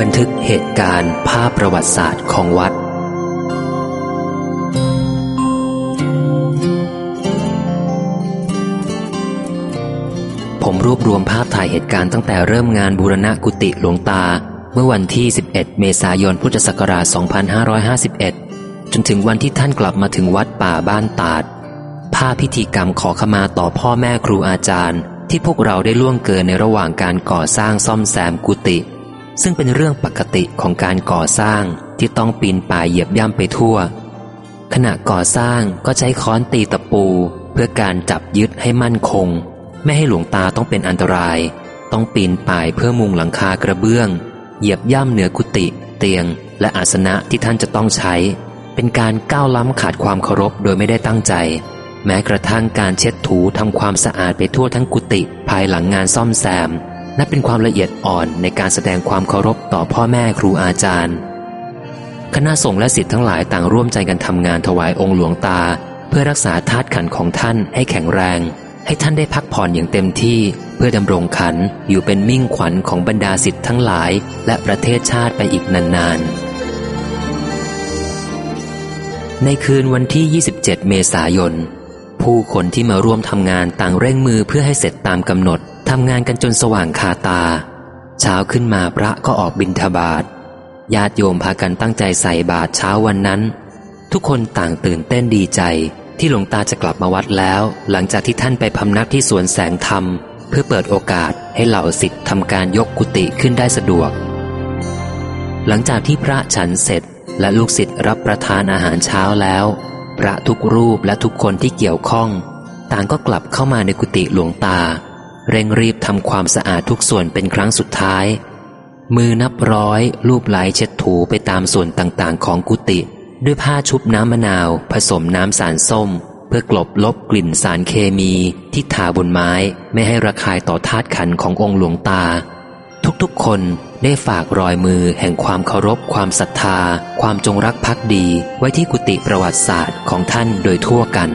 บันทึกเหตุการณ์ภาพประวัติศาสตร์ของวัด ผมรวบรวมภาพถ่ายเหตุการณ์ตั้งแต่เริ่มงานบูรณะกุฏิหลวงตา เมื่อวันที่ 11 เมษายน พุทธศักราช 2551 จนถึงวันที่ท่านกลับมาถึงวัดป่าบ้านตาด ภาพพิธีกรรมขอขมาต่อพ่อแม่ครูอาจารย์ ที่พวกเราได้ล่วงเกินในระหว่างการก่อสร้างซ่อมแซมกุฏิ ซึ่งเป็นเรื่องปกติของการก่อสร้างที่ต้องปีนป่ายเหยียบย่ำไปทั่ว ขณะก่อสร้างก็ใช้ค้อนตีตะปู เพื่อการจับยึดให้มั่นคง ไม่ให้หลวงตาต้องเป็นอันตราย ต้องปีนป่ายเพื่อมุงหลังคากระเบื้อง เหยียบย่ำเหนือกุฏิเตียง และอาสนะที่ท่านจะต้องใช้ เป็นการก้าวล้ำขาดความเคารพโดยไม่ได้ตั้งใจ แม้กระทั่งการเช็ดถูทำความสะอาดไปทั่วทั้งกุฏิภายหลังงานซ่อมแซม นับเป็นความละเอียดอ่อนในการแสดงความเคารพต่อพ่อแม่ครูอาจารย์ คณะสงฆ์และสิทธิ์ทั้งหลายต่างร่วมใจกันทำงานถวายองค์หลวงตา เพื่อรักษาธาตุขันของท่านให้แข็งแรง ให้ท่านได้พักผ่อนอย่างเต็มที่เพื่อดำรงขันอยู่เป็นมิ่งขวัญของบรรดาสิทธิ์ทั้งหลาย และประเทศชาติไปอีกนานๆ ในคืนวันที่ 27 เมษายน ผู้คนที่มาร่วมทำงานต่างเร่งมือเพื่อให้เสร็จตามกำหนด ทำงานกันจนสว่างคาตา เช้าขึ้นมาพระก็ออกบิณฑบาตญาติโยมพากันตั้งใจใส่บาตรเช้าวันนั้น ทุกคนต่างตื่นเต้นดีใจ ที่หลวงตาจะกลับมาวัดแล้ว หลังจากที่ท่านไปพำนักที่สวนแสงธรรม เพื่อเปิดโอกาสให้เหล่าสิทธิ์ทำการยกกุฏิขึ้นได้สะดวก หลังจากที่พระฉันเสร็จและลูกศิษย์รับประทานอาหารเช้าแล้ว พระทุกรูปและทุกคนที่เกี่ยวข้อง ต่างก็กลับเข้ามาในกุฏิหลวงตา เร่งรีบทำความสะอาดทุกส่วนเป็นครั้งสุดท้าย มือนับร้อยลูบไหลเช็ดถูไปตามส่วนต่างๆ ของกุฏิด้วยผ้าชุบน้ำมะนาว ผสมน้ำสารส้ม เพื่อกลบลบกลิ่นสารเคมีที่ทาบนไม้ไม่ให้ระคายต่อธาตุขันขององค์หลวงตา ทุกๆคนได้ฝากรอยมือแห่งความเคารพ ความศรัทธา ความจงรักภักดี ไว้ที่กุฏิประวัติศาสตร์ของท่านโดยทั่วกัน